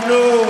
Manu.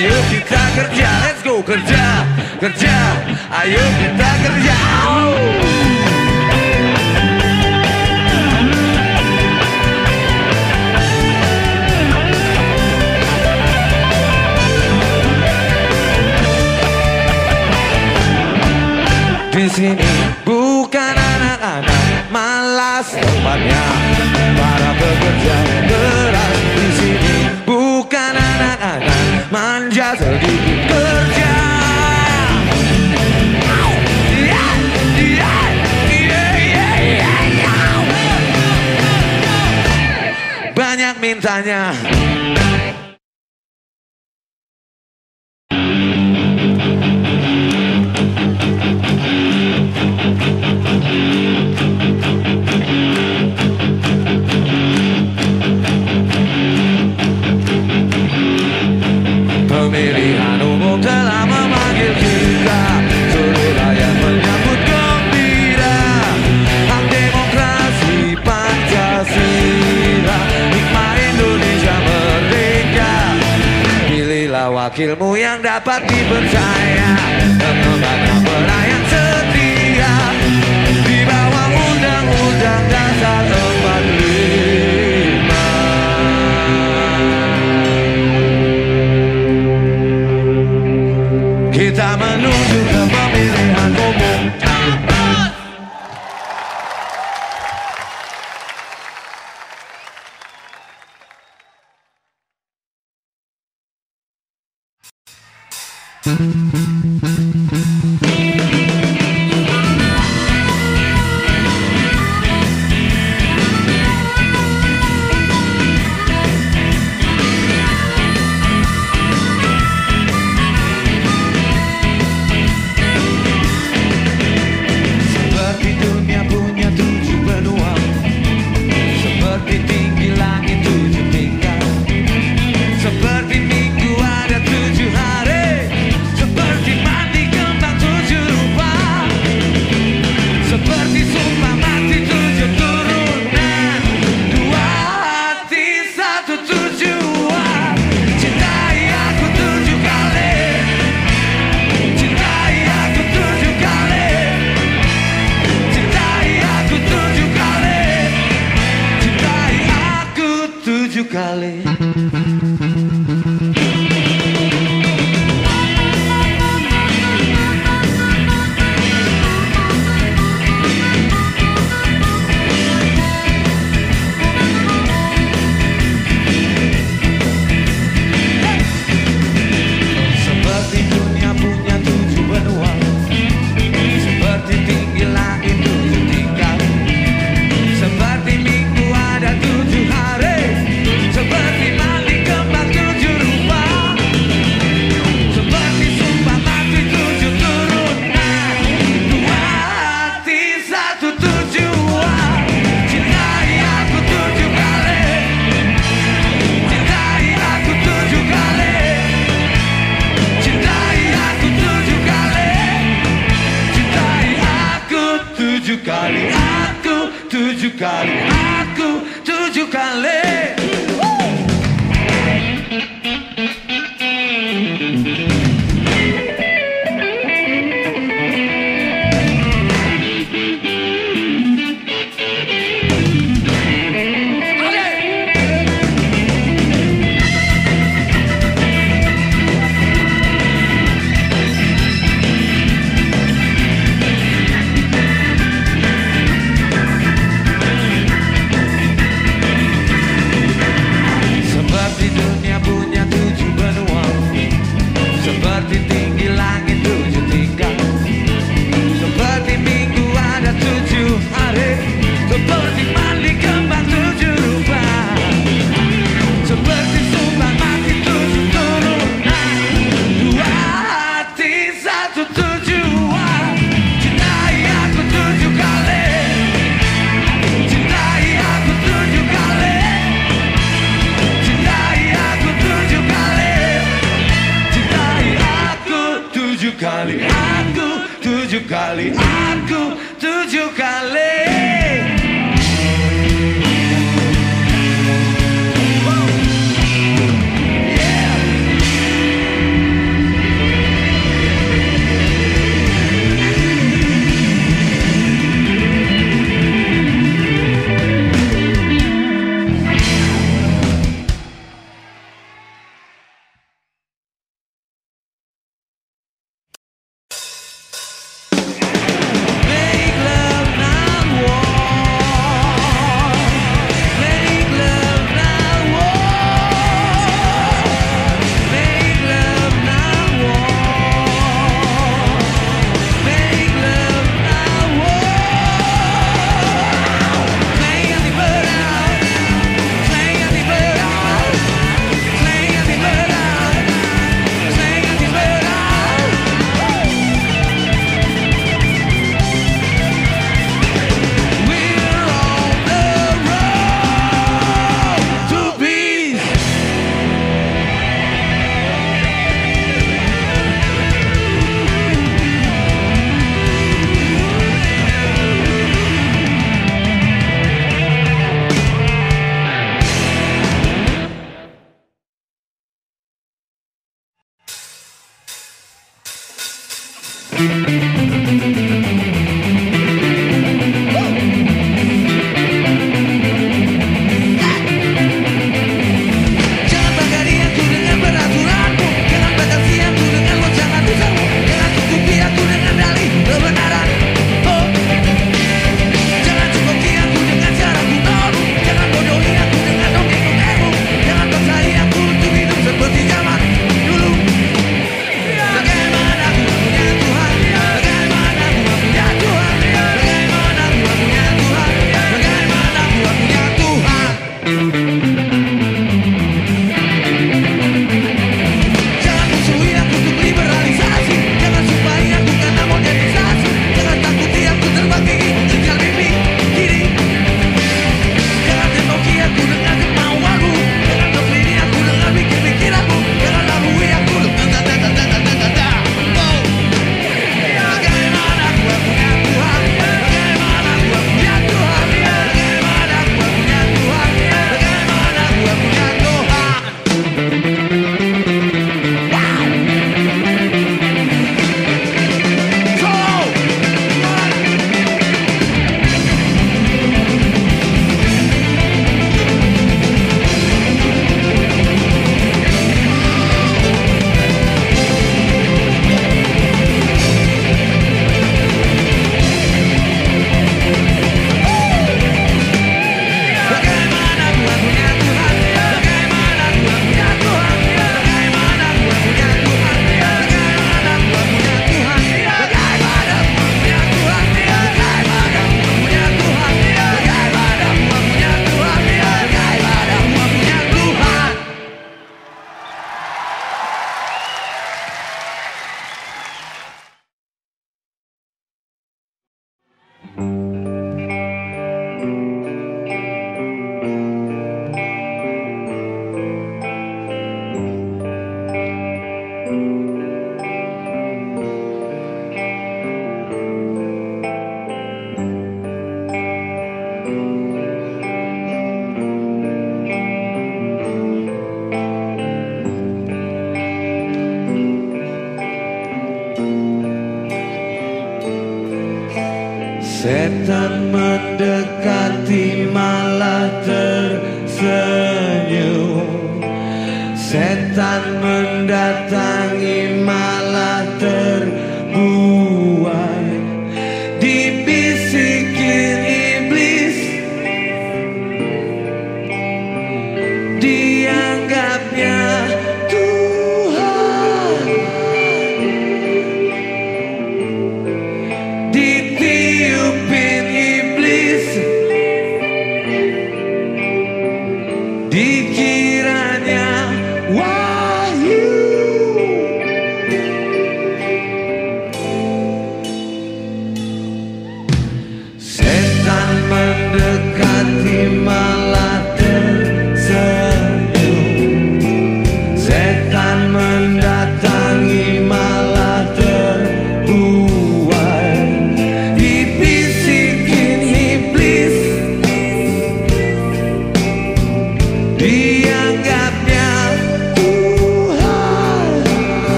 Ayo kita kerja, let's go kerja, kerja. Ayo kita kerja. Di sini bukan anak-anak malas tempatnya. mintanya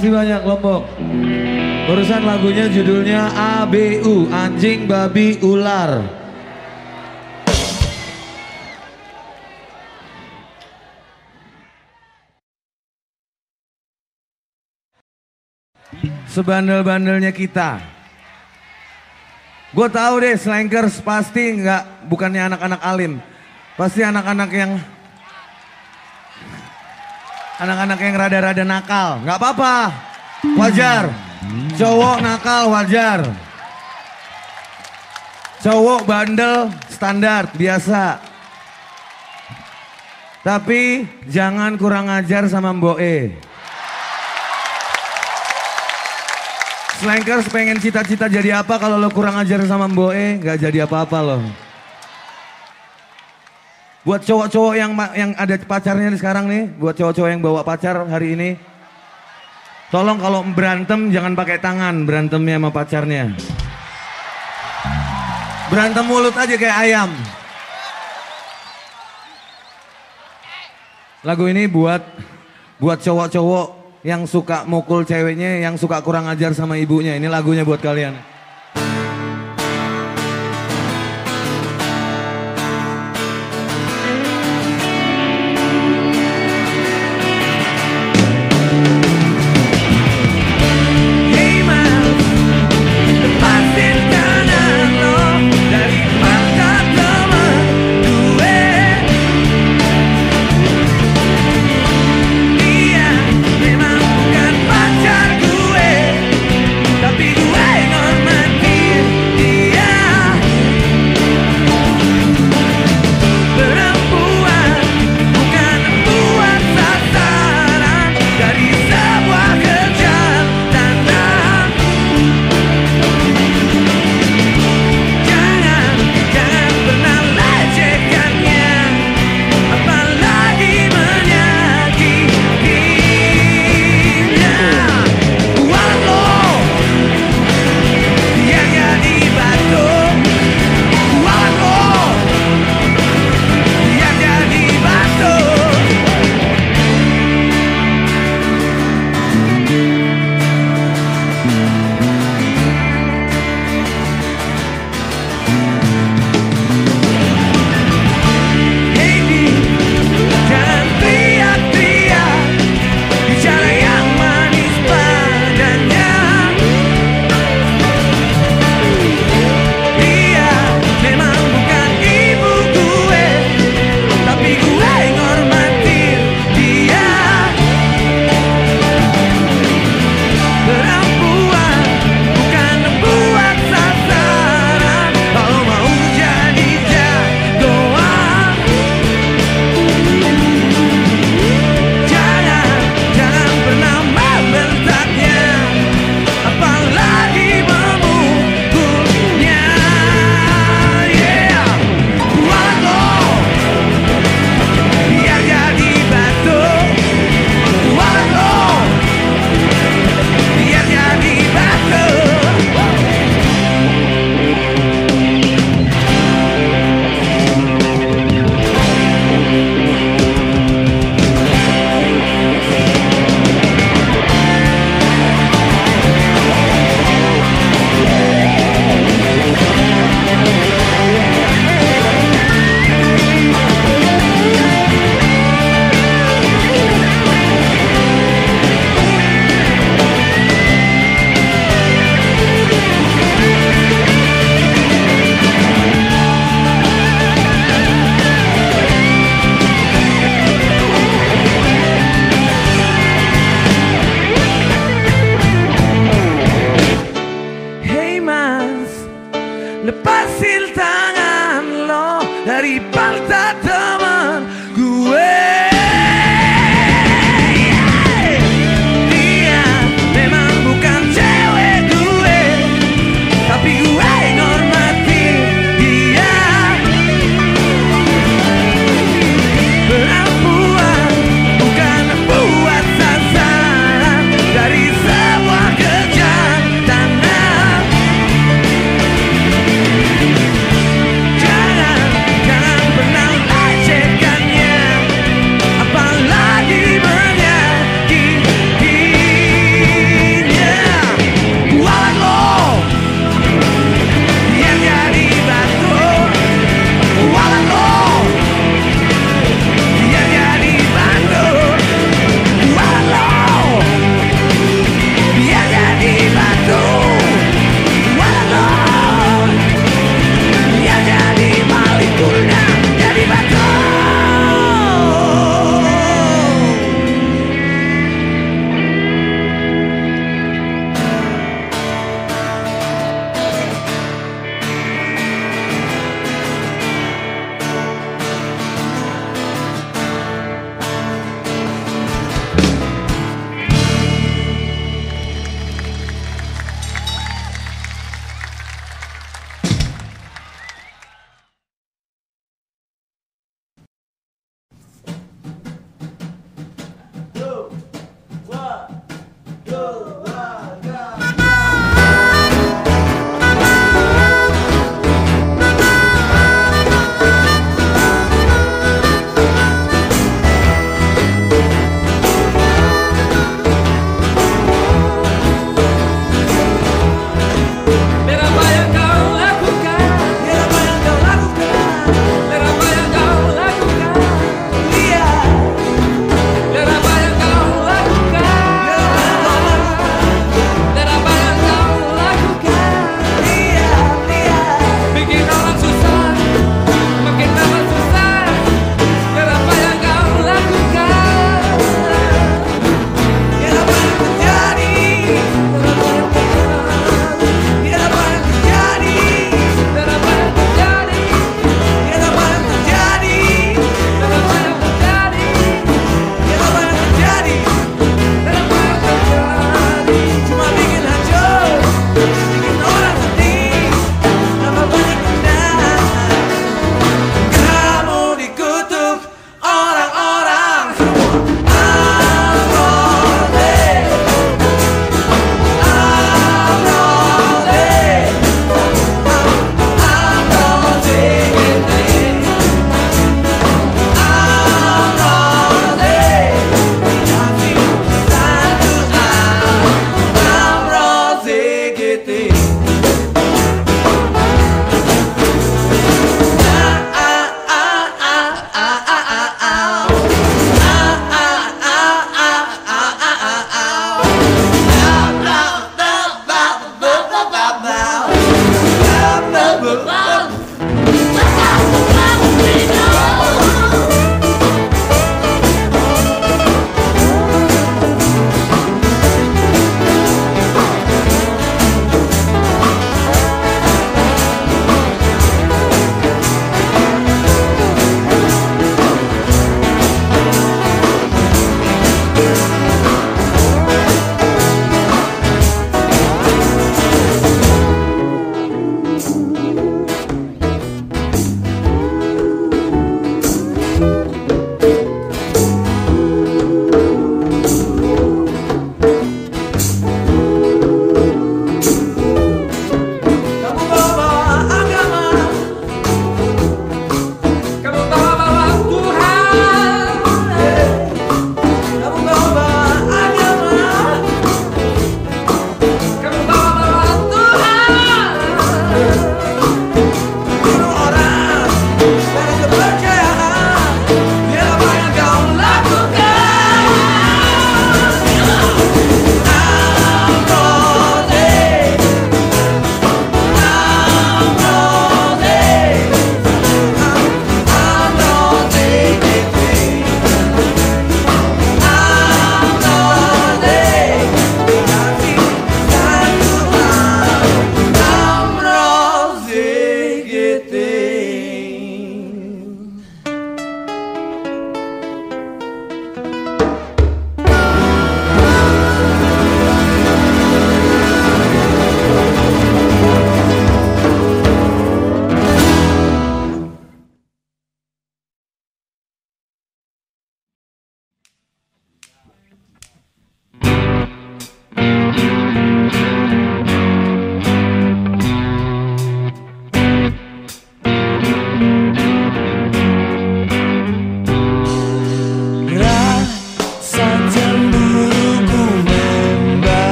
kasih banyak Lombok. Urusan lagunya judulnya ABU, Anjing Babi Ular. Sebandel-bandelnya kita. Gue tahu deh, slankers pasti nggak bukannya anak-anak alim, pasti anak-anak yang anak-anak yang rada-rada nakal. Nggak apa-apa, wajar. Cowok nakal wajar. Cowok bandel standar biasa. Tapi jangan kurang ajar sama Mbok E. Slankers pengen cita-cita jadi apa kalau lo kurang ajar sama Mbok E, nggak jadi apa-apa loh. Buat cowok-cowok yang yang ada pacarnya sekarang nih, buat cowok-cowok yang bawa pacar hari ini, tolong kalau berantem jangan pakai tangan berantemnya sama pacarnya. Berantem mulut aja kayak ayam. Lagu ini buat buat cowok-cowok yang suka mukul ceweknya, yang suka kurang ajar sama ibunya. Ini lagunya buat kalian.